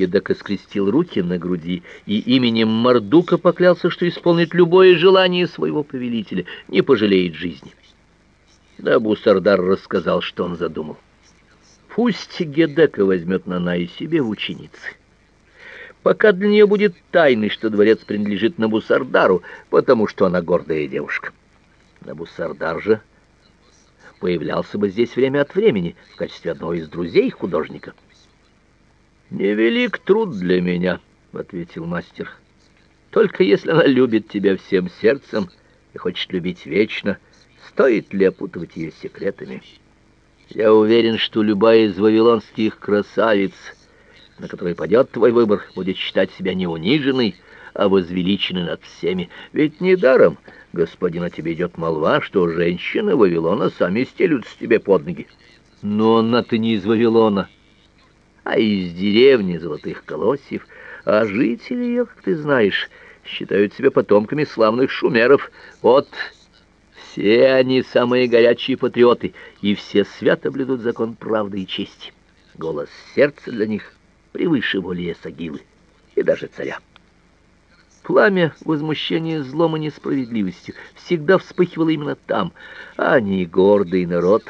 Гедека скрестил руки на груди и именем Мардука поклялся, что исполнит любое желание своего повелителя, не пожалеет жизни. Набусардар рассказал, что он задумал. Пусть Гедека возьмет Нанай себе в ученицы. Пока для нее будет тайной, что дворец принадлежит Набусардару, потому что она гордая девушка. Набусардар же появлялся бы здесь время от времени в качестве одного из друзей художника. «Невелик труд для меня», — ответил мастер. «Только если она любит тебя всем сердцем и хочет любить вечно, стоит ли опутывать ее секретами?» Я уверен, что любая из вавилонских красавиц, на которой падет твой выбор, будет считать себя не униженной, а возвеличенной над всеми. Ведь недаром, господин, о тебе идет молва, что женщины Вавилона сами стелются тебе под ноги. Но она-то не из Вавилона, а из деревни Золотых Колосьев, а жители ее, как ты знаешь, считают себя потомками славных шумеров. Вот все они самые горячие патриоты, и все свято блюдут закон правды и чести. Голос сердца для них превыше воли Эсагилы и даже царя. Пламя возмущения злом и несправедливостью всегда вспыхивало именно там, а они гордый народ.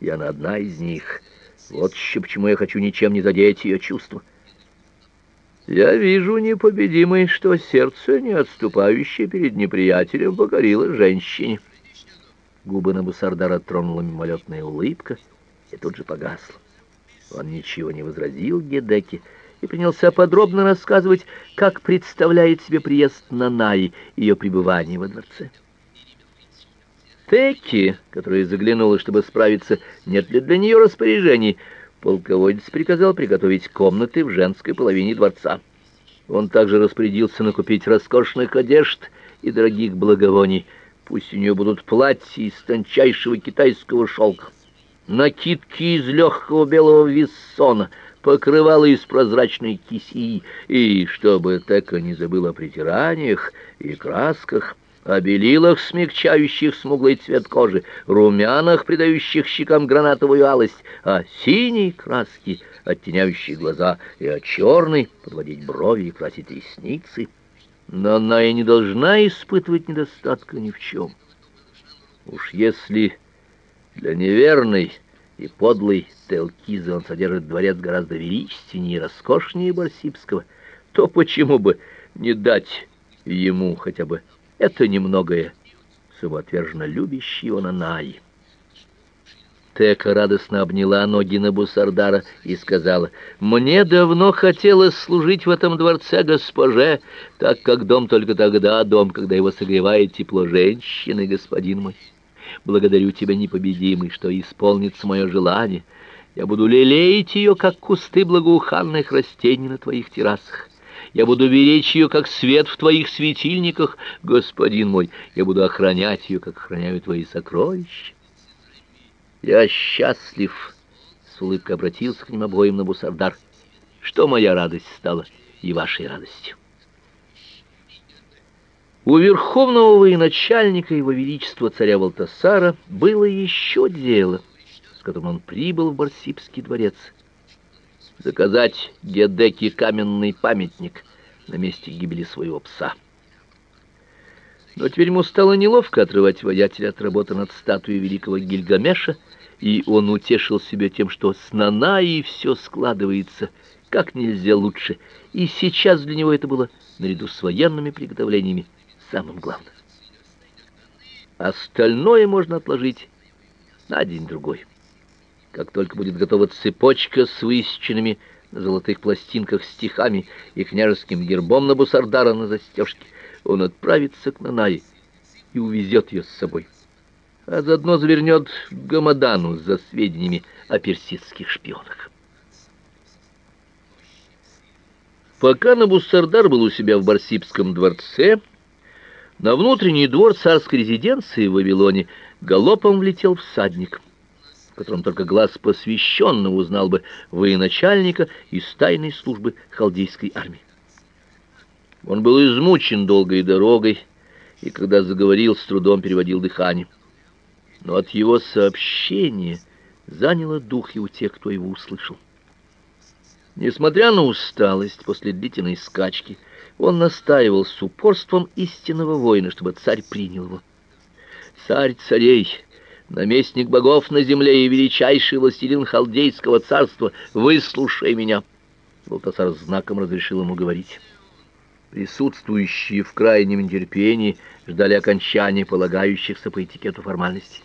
И она одна из них. Вот еще почему я хочу ничем не задеть ее чувства. Я вижу, непобедимый, что сердце, не отступающее перед неприятелем, покорило женщине. Губы Набусардара тронула мимолетная улыбка и тут же погасла. Он ничего не возразил Гедеке и принялся подробно рассказывать, как представляет себе приезд Нанаи и ее пребывание во дворце. Теки, которая заглянула, чтобы справиться, нет ли для нее распоряжений, полководец приказал приготовить комнаты в женской половине дворца. Он также распорядился накупить роскошных одежд и дорогих благовоний. Пусть у нее будут платья из тончайшего китайского шелка, накидки из легкого белого виссона, покрывала из прозрачной кисии, и чтобы Тека не забыл о притираниях и красках, о белилах, смягчающих смуглый цвет кожи, румянах, придающих щекам гранатовую алость, о синей краске, оттеняющей глаза, и о черной, подводить брови и красить ресницы. Но она и не должна испытывать недостатка ни в чем. Уж если для неверной и подлой Телкизы он содержит дворец гораздо величественнее и роскошнее Барсибского, то почему бы не дать ему хотя бы это немногое самоотверженно любящий его Нанаи. Тека радостно обняла ноги Набусардара и сказала, «Мне давно хотелось служить в этом дворце госпоже, так как дом только тогда дом, когда его согревает тепло женщины, господин мой. Благодарю тебя, непобедимый, что исполнится мое желание. Я буду лелеять ее, как кусты благоуханных растений на твоих террасах. Я буду беречь ее, как свет в твоих светильниках, господин мой. Я буду охранять ее, как охраняю твои сокровища. Я счастлив, с улыбкой обратился к ним обоим Набусардар, что моя радость стала и вашей радостью. У верховного военачальника его величества царя Валтасара было еще дело, с которым он прибыл в Барсибский дворец заказать Гедеке каменный памятник на месте гибели своего пса. Но теперь ему стало неловко отрывать воятеля от работы над статуей великого Гильгамеша, и он утешил себя тем, что с Нанаей все складывается как нельзя лучше, и сейчас для него это было наряду с военными приготовлениями самым главным. Остальное можно отложить на день другой. Как только будет готова цепочка с высеченными на золотых пластинках стихами и княжеским гербом на бусардара на застежке, он отправится к Нанае и увезет ее с собой. А заодно завернет Гамадану за сведениями о персидских шпионах. Пока Набусардар был у себя в Барсибском дворце, на внутренний двор царской резиденции в Вавилоне галопом влетел всадник — котором только глаз посвященного узнал бы военачальника из тайной службы халдейской армии. Он был измучен долгой дорогой, и когда заговорил, с трудом переводил дыхание. Но от его сообщения заняло дух и у тех, кто его услышал. Несмотря на усталость после длительной скачки, он настаивал с упорством истинного воина, чтобы царь принял его. Царь царей, наместник богов на земле и величайший властелин халдейского царства, выслушай меня. Волтасар знаком разрешил ему говорить. Присутствующие в крайнем нетерпении ждали окончания полагающихся по этикету формальностей.